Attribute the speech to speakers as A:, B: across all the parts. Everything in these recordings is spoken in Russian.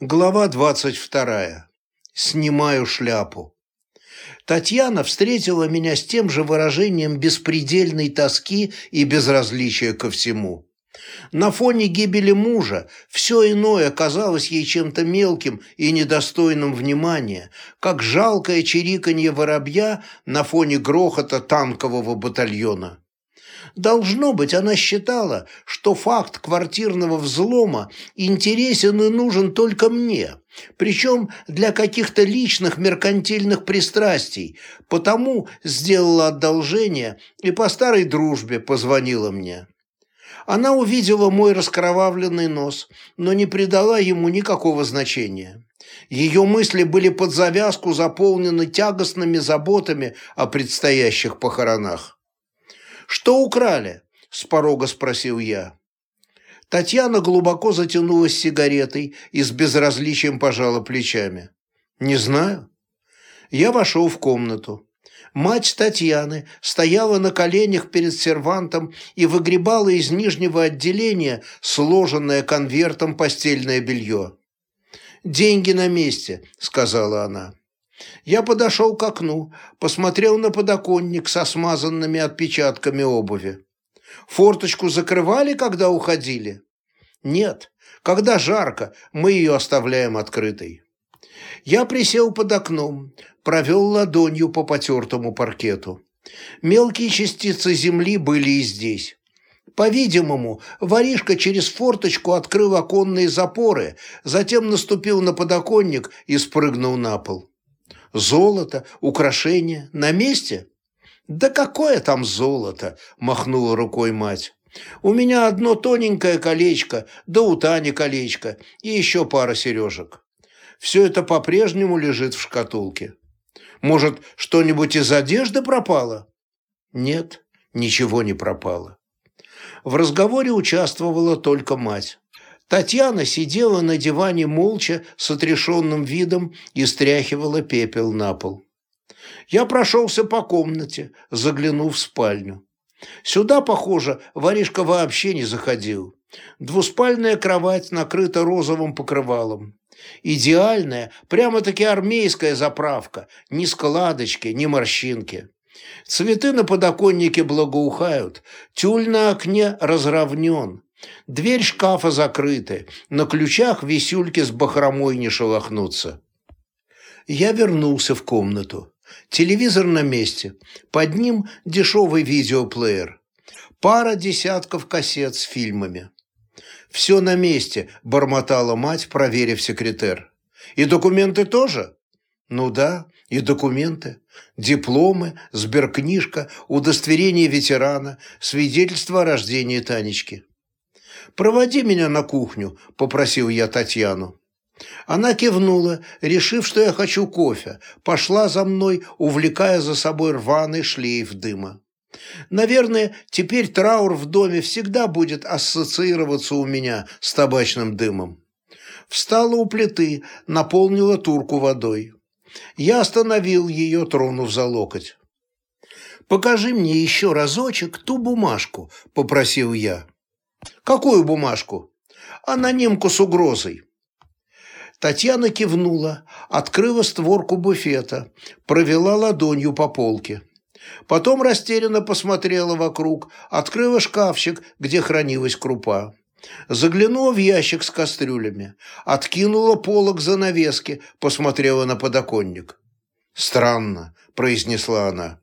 A: Глава двадцать вторая. Снимаю шляпу. Татьяна встретила меня с тем же выражением беспредельной тоски и безразличия ко всему. На фоне гибели мужа все иное казалось ей чем-то мелким и недостойным внимания, как жалкое чириканье воробья на фоне грохота танкового батальона. Должно быть, она считала, что факт квартирного взлома интересен и нужен только мне, причем для каких-то личных меркантильных пристрастий, потому сделала одолжение и по старой дружбе позвонила мне. Она увидела мой раскровавленный нос, но не придала ему никакого значения. Ее мысли были под завязку заполнены тягостными заботами о предстоящих похоронах. «Что украли?» – с порога спросил я. Татьяна глубоко затянулась сигаретой и с безразличием пожала плечами. «Не знаю». Я вошел в комнату. Мать Татьяны стояла на коленях перед сервантом и выгребала из нижнего отделения сложенное конвертом постельное белье. «Деньги на месте», — сказала она. Я подошел к окну, посмотрел на подоконник со смазанными отпечатками обуви. Форточку закрывали, когда уходили? Нет, когда жарко, мы ее оставляем открытой. Я присел под окном, провел ладонью по потертому паркету. Мелкие частицы земли были и здесь. По-видимому, воришка через форточку открыл оконные запоры, затем наступил на подоконник и спрыгнул на пол. Золото, украшения на месте? Да какое там золото, махнула рукой мать. У меня одно тоненькое колечко, да у Тани колечко и еще пара сережек. Все это по-прежнему лежит в шкатулке. Может, что-нибудь из одежды пропало? Нет, ничего не пропало. В разговоре участвовала только мать. Татьяна сидела на диване молча, с отрешенным видом и стряхивала пепел на пол. Я прошелся по комнате, заглянув в спальню. Сюда, похоже, воришка вообще не заходил. Двуспальная кровать накрыта розовым покрывалом. Идеальная, прямо-таки армейская заправка. Ни складочки, ни морщинки. Цветы на подоконнике благоухают, тюль на окне разровнен. Дверь шкафа закрыта, на ключах висюльки с бахромой не шелохнутся. Я вернулся в комнату. Телевизор на месте. Под ним дешевый видеоплеер. Пара десятков кассет с фильмами. «Все на месте», – бормотала мать, проверив секретер. «И документы тоже?» «Ну да, и документы. Дипломы, сберкнижка, удостоверение ветерана, свидетельство о рождении Танечки». «Проводи меня на кухню», – попросил я Татьяну. Она кивнула, решив, что я хочу кофе, пошла за мной, увлекая за собой рваный шлейф дыма. Наверное, теперь траур в доме всегда будет ассоциироваться у меня с табачным дымом. Встала у плиты, наполнила турку водой. Я остановил ее, тронув за локоть. «Покажи мне еще разочек ту бумажку», – попросил я. «Какую бумажку?» «Анонимку с угрозой». Татьяна кивнула, открыла створку буфета, провела ладонью по полке. Потом растерянно посмотрела вокруг, открыла шкафчик, где хранилась крупа. Заглянула в ящик с кастрюлями, откинула полок занавески, посмотрела на подоконник. «Странно», – произнесла она.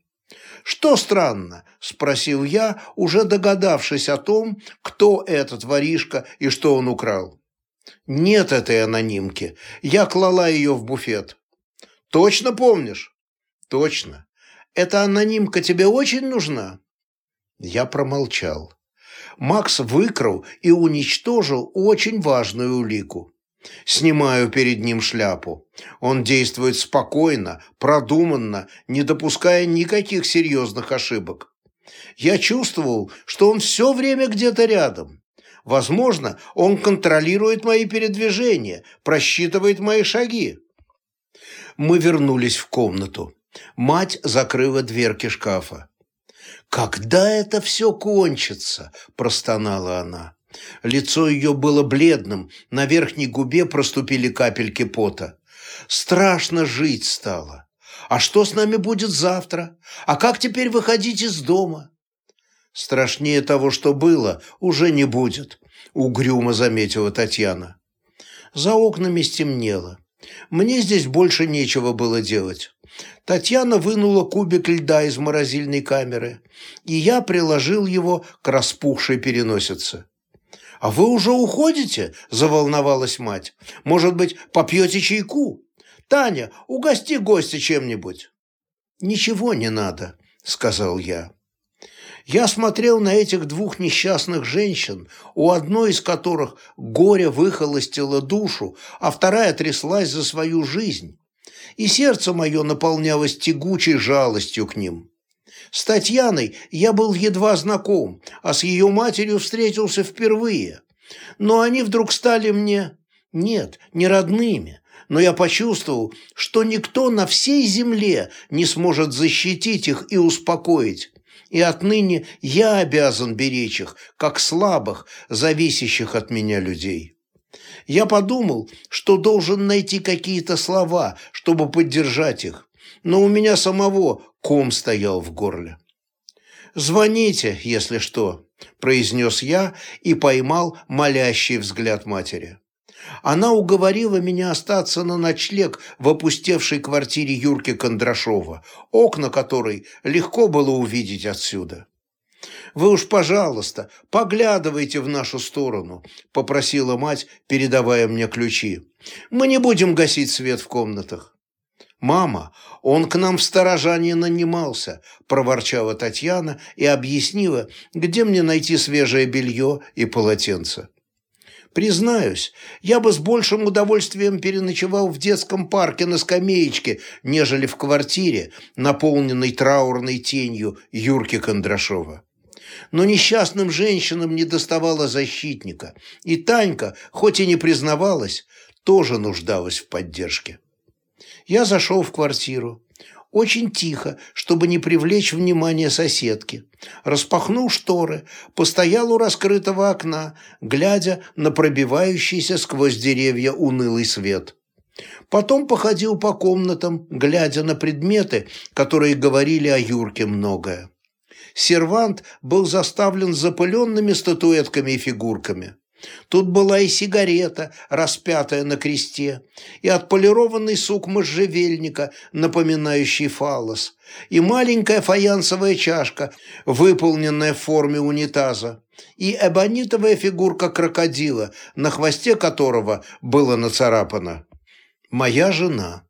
A: «Что странно?» – спросил я, уже догадавшись о том, кто этот воришка и что он украл. «Нет этой анонимки. Я клала ее в буфет». «Точно помнишь?» «Точно. Эта анонимка тебе очень нужна?» Я промолчал. Макс выкрал и уничтожил очень важную улику. Снимаю перед ним шляпу. Он действует спокойно, продуманно, не допуская никаких серьезных ошибок. Я чувствовал, что он все время где-то рядом. Возможно, он контролирует мои передвижения, просчитывает мои шаги. Мы вернулись в комнату. Мать закрыла дверки шкафа. «Когда это все кончится?» – простонала она. Лицо ее было бледным, на верхней губе проступили капельки пота. Страшно жить стало. А что с нами будет завтра? А как теперь выходить из дома? Страшнее того, что было, уже не будет, угрюмо заметила Татьяна. За окнами стемнело. Мне здесь больше нечего было делать. Татьяна вынула кубик льда из морозильной камеры, и я приложил его к распухшей переносице. «А вы уже уходите?» – заволновалась мать. «Может быть, попьете чайку? Таня, угости гостя чем-нибудь». «Ничего не надо», – сказал я. Я смотрел на этих двух несчастных женщин, у одной из которых горе выхолостило душу, а вторая тряслась за свою жизнь. И сердце мое наполнялось тягучей жалостью к ним. С Татьяной я был едва знаком, а с ее матерью встретился впервые. Но они вдруг стали мне, нет, не родными, но я почувствовал, что никто на всей земле не сможет защитить их и успокоить, и отныне я обязан беречь их, как слабых, зависящих от меня людей. Я подумал, что должен найти какие-то слова, чтобы поддержать их, но у меня самого ком стоял в горле. «Звоните, если что», – произнес я и поймал молящий взгляд матери. Она уговорила меня остаться на ночлег в опустевшей квартире Юрки Кондрашова, окна которой легко было увидеть отсюда. «Вы уж, пожалуйста, поглядывайте в нашу сторону», – попросила мать, передавая мне ключи. «Мы не будем гасить свет в комнатах». «Мама, он к нам в сторожа не нанимался», – проворчала Татьяна и объяснила, где мне найти свежее белье и полотенце. Признаюсь, я бы с большим удовольствием переночевал в детском парке на скамеечке, нежели в квартире, наполненной траурной тенью Юрки Кондрашова. Но несчастным женщинам не доставало защитника, и Танька, хоть и не признавалась, тоже нуждалась в поддержке. Я зашел в квартиру очень тихо, чтобы не привлечь внимание соседки. Распахнул шторы, постоял у раскрытого окна, глядя на пробивающийся сквозь деревья унылый свет. Потом походил по комнатам, глядя на предметы, которые говорили о Юрке многое. Сервант был заставлен запыленными статуэтками и фигурками. Тут была и сигарета, распятая на кресте, и отполированный сук можжевельника, напоминающий фалос, и маленькая фаянсовая чашка, выполненная в форме унитаза, и эбонитовая фигурка крокодила, на хвосте которого было нацарапано «Моя жена».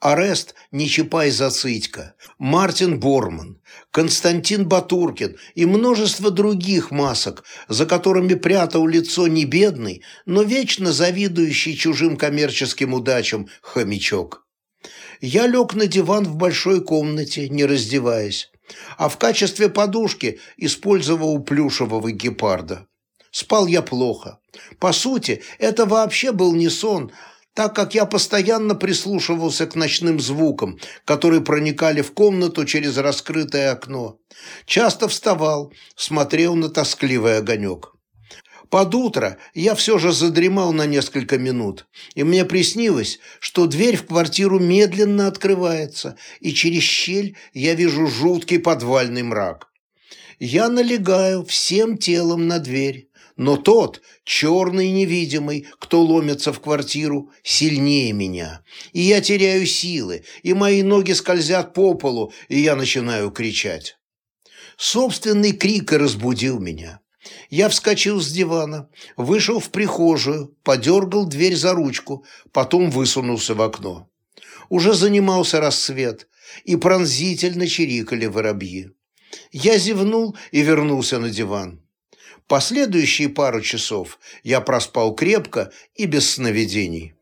A: Арест Нечапай Зацитько, Мартин Борман, Константин Батуркин и множество других масок, за которыми прятал лицо не бедный, но вечно завидующий чужим коммерческим удачам хомячок. Я лег на диван в большой комнате, не раздеваясь, а в качестве подушки использовал плюшевого гепарда. Спал я плохо. По сути, это вообще был не сон, так как я постоянно прислушивался к ночным звукам, которые проникали в комнату через раскрытое окно. Часто вставал, смотрел на тоскливый огонек. Под утро я все же задремал на несколько минут, и мне приснилось, что дверь в квартиру медленно открывается, и через щель я вижу жуткий подвальный мрак. Я налегаю всем телом на дверь, но тот, черный невидимый, кто ломится в квартиру, сильнее меня. И я теряю силы, и мои ноги скользят по полу, и я начинаю кричать. Собственный крик разбудил меня. Я вскочил с дивана, вышел в прихожую, подергал дверь за ручку, потом высунулся в окно. Уже занимался рассвет, и пронзительно чирикали воробьи. Я зевнул и вернулся на диван. Последующие пару часов я проспал крепко и без сновидений.